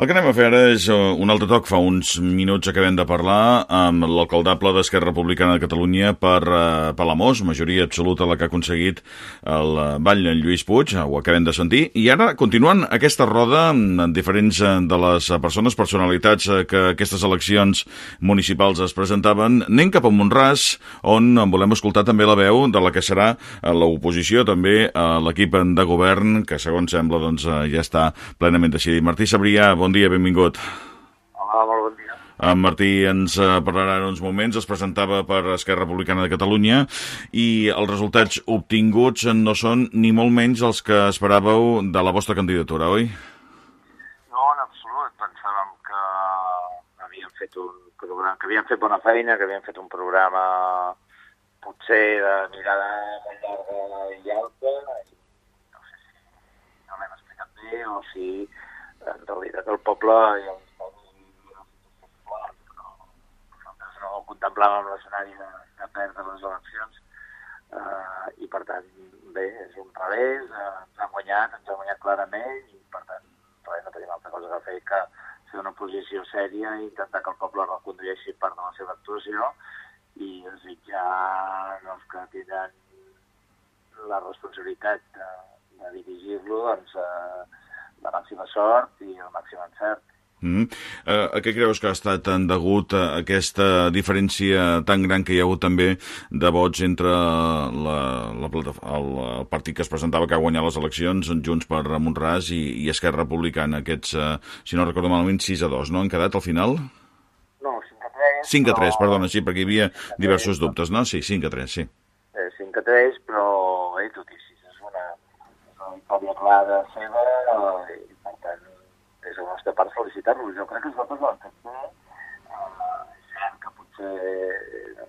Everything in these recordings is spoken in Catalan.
El que anem a fer ara és uh, un altre toc. Fa uns minuts acabem de parlar amb l'alcaldable d'Esquerra Republicana de Catalunya per uh, Palamós, majoria absoluta la que ha aconseguit el Vall en Lluís Puig, ho acabem de sentir, i ara, continuant aquesta roda amb diferents de les persones, personalitats que aquestes eleccions municipals es presentaven, anem cap a Montràs, on volem escoltar també la veu de la que serà l'oposició, també l'equip de govern, que segons sembla doncs, ja està plenament decidit. Martí Sabrià, bon dia, benvingut. Hola, molt bon dia. En Martí ens eh, parlarà en uns moments, es presentava per Esquerra Republicana de Catalunya i els resultats obtinguts no són ni molt menys els que esperàveu de la vostra candidatura, oi? No, en absolut. Pensàvem que havíem fet un programa, que havíem fet bona feina, que havíem fet un programa potser de mirada molt llarga i alta, i no sé si no l'hem explicat bé o si en realitat el poble ja nosaltres no contemplàvem l'escenari de, de perdre les eleccions. Eh, i per tant bé, és un revés, eh, ens han guanyat, ens han guanyat clarament i per tant res, no tenim altra cosa que fer que fer una posició sèria i intentar que el poble recondueixi part de la seva actuació. I desitjar doncs, que tenen la responsabilitat de, de dirigir-lo doncs, eh, la màxima sort i el màxim encert. Mm. Uh, a què creus que ha estat tan degut a aquesta diferència tan gran que hi ha hagut també de vots entre la, la, el, el partit que es presentava que ha guanyat les eleccions, Junts per Montràs i, i Esquerra Republicana, aquests, uh, si no recordo malament, 6 a 2, no? Han quedat al final? No, 5 a 3. 5 a 3, però... perdona, sí, perquè hi havia diversos dubtes, no? Sí, 5 a 3, sí. Eh, 5 a 3, però eh, tot i així és una, victòria clara seva eh, i per tant des de la nostra part felicitar-los. Jo crec que nosaltres hem fet bé. Cert que potser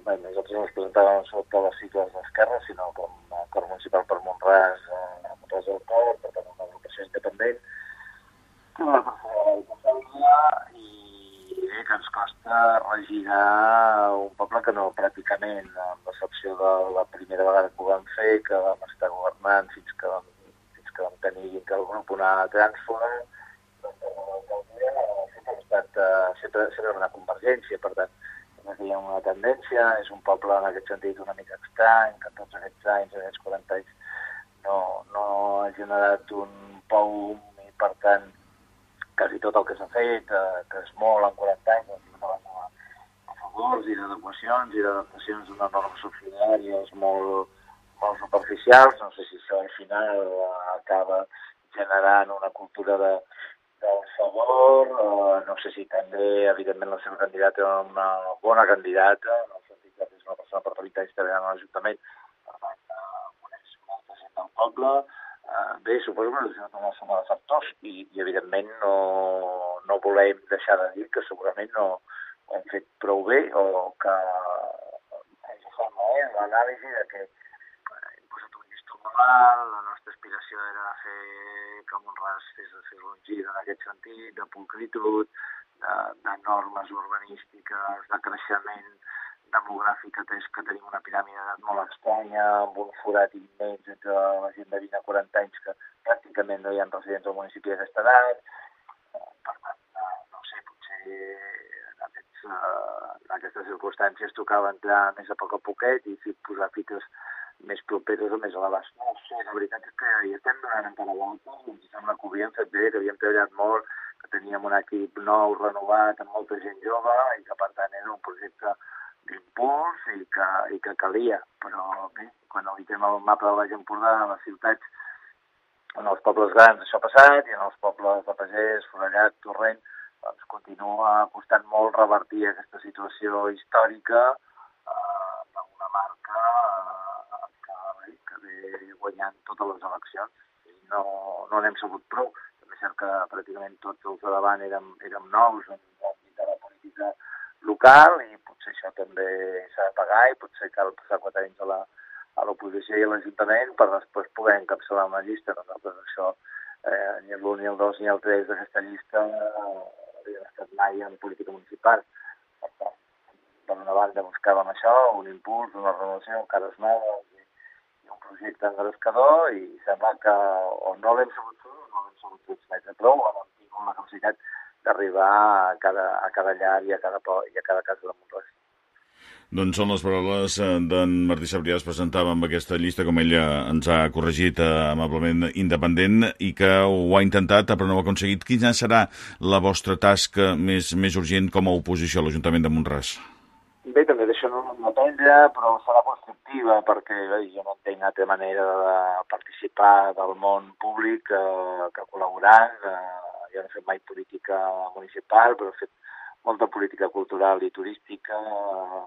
bé, nosaltres no ens presentàvem sota les sigles d'Esquerra, sinó com a cor municipal per Montràs, uh, Montràs del Port, per tant una agrupació independent, que va la i bé, que ens costa regirar un poble que no pràcticament, amb l'excepció de la primera vegada que ho vam fer, que vam estar governant vam, fins que vam tenir que el grup una trànsfora, sempre ha estat, sempre, sempre una convergència, per tant, hi ha una tendència, és un poble en aquest sentit una mica estrany, que tots aquests anys, aquests 40 anys, no, no ha generat un pou i per tant quasi tot el que s'ha fet, eh, que és molt en 40 anys, doncs, a, favors i d'adequacions i d'adaptacions d'una norma subsidiàries molt, molt superficials, no sé si això al final acaba generant una cultura de, del favor, eh, no sé si també, evidentment, la seva candidata era una bona candidata, en el sentit que és una persona per 30 anys treballant a l'Ajuntament, per tant, eh, coneix molta gent del poble, eh, bé, suposo que és una suma de factors i, i evidentment, no, no volem deixar de dir que segurament no ho hem fet prou bé o que ens eh, l'anàlisi de que un alt, la nostra aspiració era fer que Montràs fes, fes un gir en aquest sentit, de pulcritud, de, de normes urbanístiques, de creixement demogràfic, atès que tenim una piràmide d'edat molt estranya, amb un forat immens entre la gent de 20 a 40 anys que pràcticament no hi ha residents al municipi d'aquesta edat. Per tant, no sé, potser en, aquests, en aquestes circumstàncies tocava entrar més a poc a poquet i posar fites més properes o més elevats. No sé, la veritat és que hi estem donant encara voltes, ens sembla que ho havíem fet bé, que havíem treballat molt, que teníem un equip nou, renovat, amb molta gent jove, i que per tant era un projecte d'impuls i, que, i que calia. Però bé, quan editem el mapa de Baix Empordà, a les ciutats, en els pobles grans això ha passat, i en els pobles de Pagès, Forellat, Torrent, doncs continua costant molt revertir aquesta situació històrica eh, d'una marca eh, que, guanyant totes les eleccions i no, no n'hem sabut prou. També és cert que pràcticament tots els de davant érem, érem nous en l'àmbit de la política local i potser això també s'ha de pagar i potser cal passar quatre anys a la, a l'oposició i a l'Ajuntament per després poder encapçalar una llista. Nosaltres això, eh, ni l'1, ni el 2, ni el 3 d'aquesta llista eh, havien estat mai en política municipal. Per tant, per una banda buscàvem això, un impuls, una renovació, cares noves projecte engrescador i sembla que o no l'hem sabut fer o no l'hem sabut transmetre prou o no hem tingut la capacitat d'arribar a, cada, a cada llar i a cada, i a cada casa de Montràs. Doncs són les paraules eh, d'en Martí Sabrià, es presentava amb aquesta llista, com ella ens ha corregit eh, amablement, independent, i que ho ha intentat però no ho ha aconseguit. Quina serà la vostra tasca més, més urgent com a oposició a l'Ajuntament de Montràs? Bé, també no em dependrà, però serà constructiva, perquè bé, jo no entenc altra manera de participar del món públic eh, que col·laborant. Eh, jo no he fet mai política municipal, però he fet molta política cultural i turística, eh,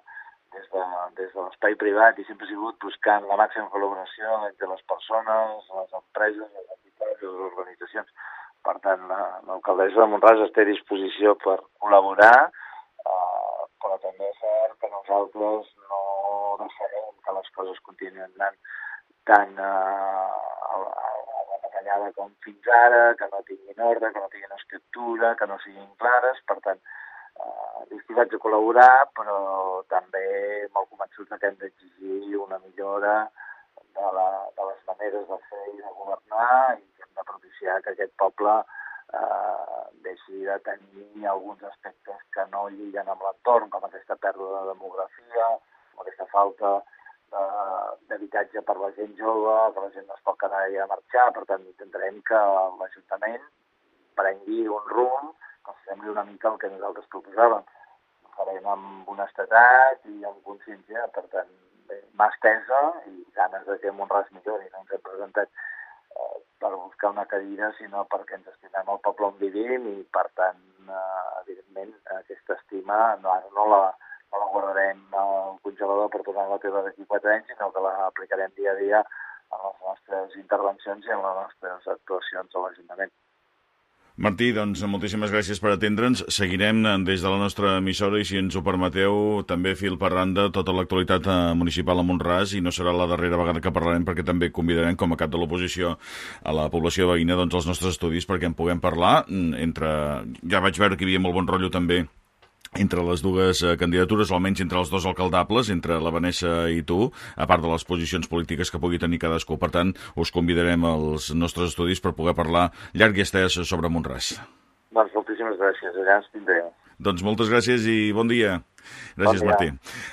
des de, des de l'espai privat i sempre he sigut buscant la màxima col·laboració entre les persones, les empreses, les entitats i les organitzacions. Per tant, l'alcaldessa de Montràs està a disposició per col·laborar, eh, però també és cert que nosaltres no deixarem que les coses continuïn anant tan eh, a, a, a la batallada com fins ara, que no tinguin ordre, que no tinguin estructura, que no siguin clares. Per tant, eh, disposats a col·laborar, però també molt convençuts que hem d'exigir una millora de, la, de les maneres de fer i de governar i hem de propiciar que aquest poble eh, deixi de tenir alguns aspectes que no lliguen amb l'entorn, com aquesta pèrdua de demografia, com aquesta falta d'habitatge per la gent jove, que la gent no es pot quedar allà a marxar, per tant intentarem que l'Ajuntament prengui un rumb que sembli una mica el que nosaltres proposàvem. Ho farem amb honestedat i amb consciència, per tant, mà estesa i ganes de que Montràs millori. No ens hem presentat per buscar una cadira, sinó perquè ens estimem el poble on vivim i, per tant, eh, evidentment, aquesta estima no, no, la, no la guardarem al congelador per tornar la teva d'aquí quatre anys, sinó que la aplicarem dia a dia en les nostres intervencions i en les nostres actuacions a l'Ajuntament. Martí, doncs moltíssimes gràcies per atendre'ns. Seguirem eh, des de la nostra emissora i, si ens ho permeteu, també fil per randa tota l'actualitat eh, municipal a Montràs i no serà la darrera vegada que parlarem perquè també convidarem com a cap de l'oposició a la població veïna doncs, els nostres estudis perquè en puguem parlar mm, entre... Ja vaig veure que hi havia molt bon rotllo també entre les dues eh, candidatures, almenys entre els dos alcaldables, entre la Vanessa i tu, a part de les posicions polítiques que pugui tenir cadascú. Per tant, us convidarem als nostres estudis per poder parlar llarg i estès sobre Montràs. Doncs moltíssimes gràcies, allà ens tindrem. Doncs moltes gràcies i bon dia. Gràcies, bon dia. Martí.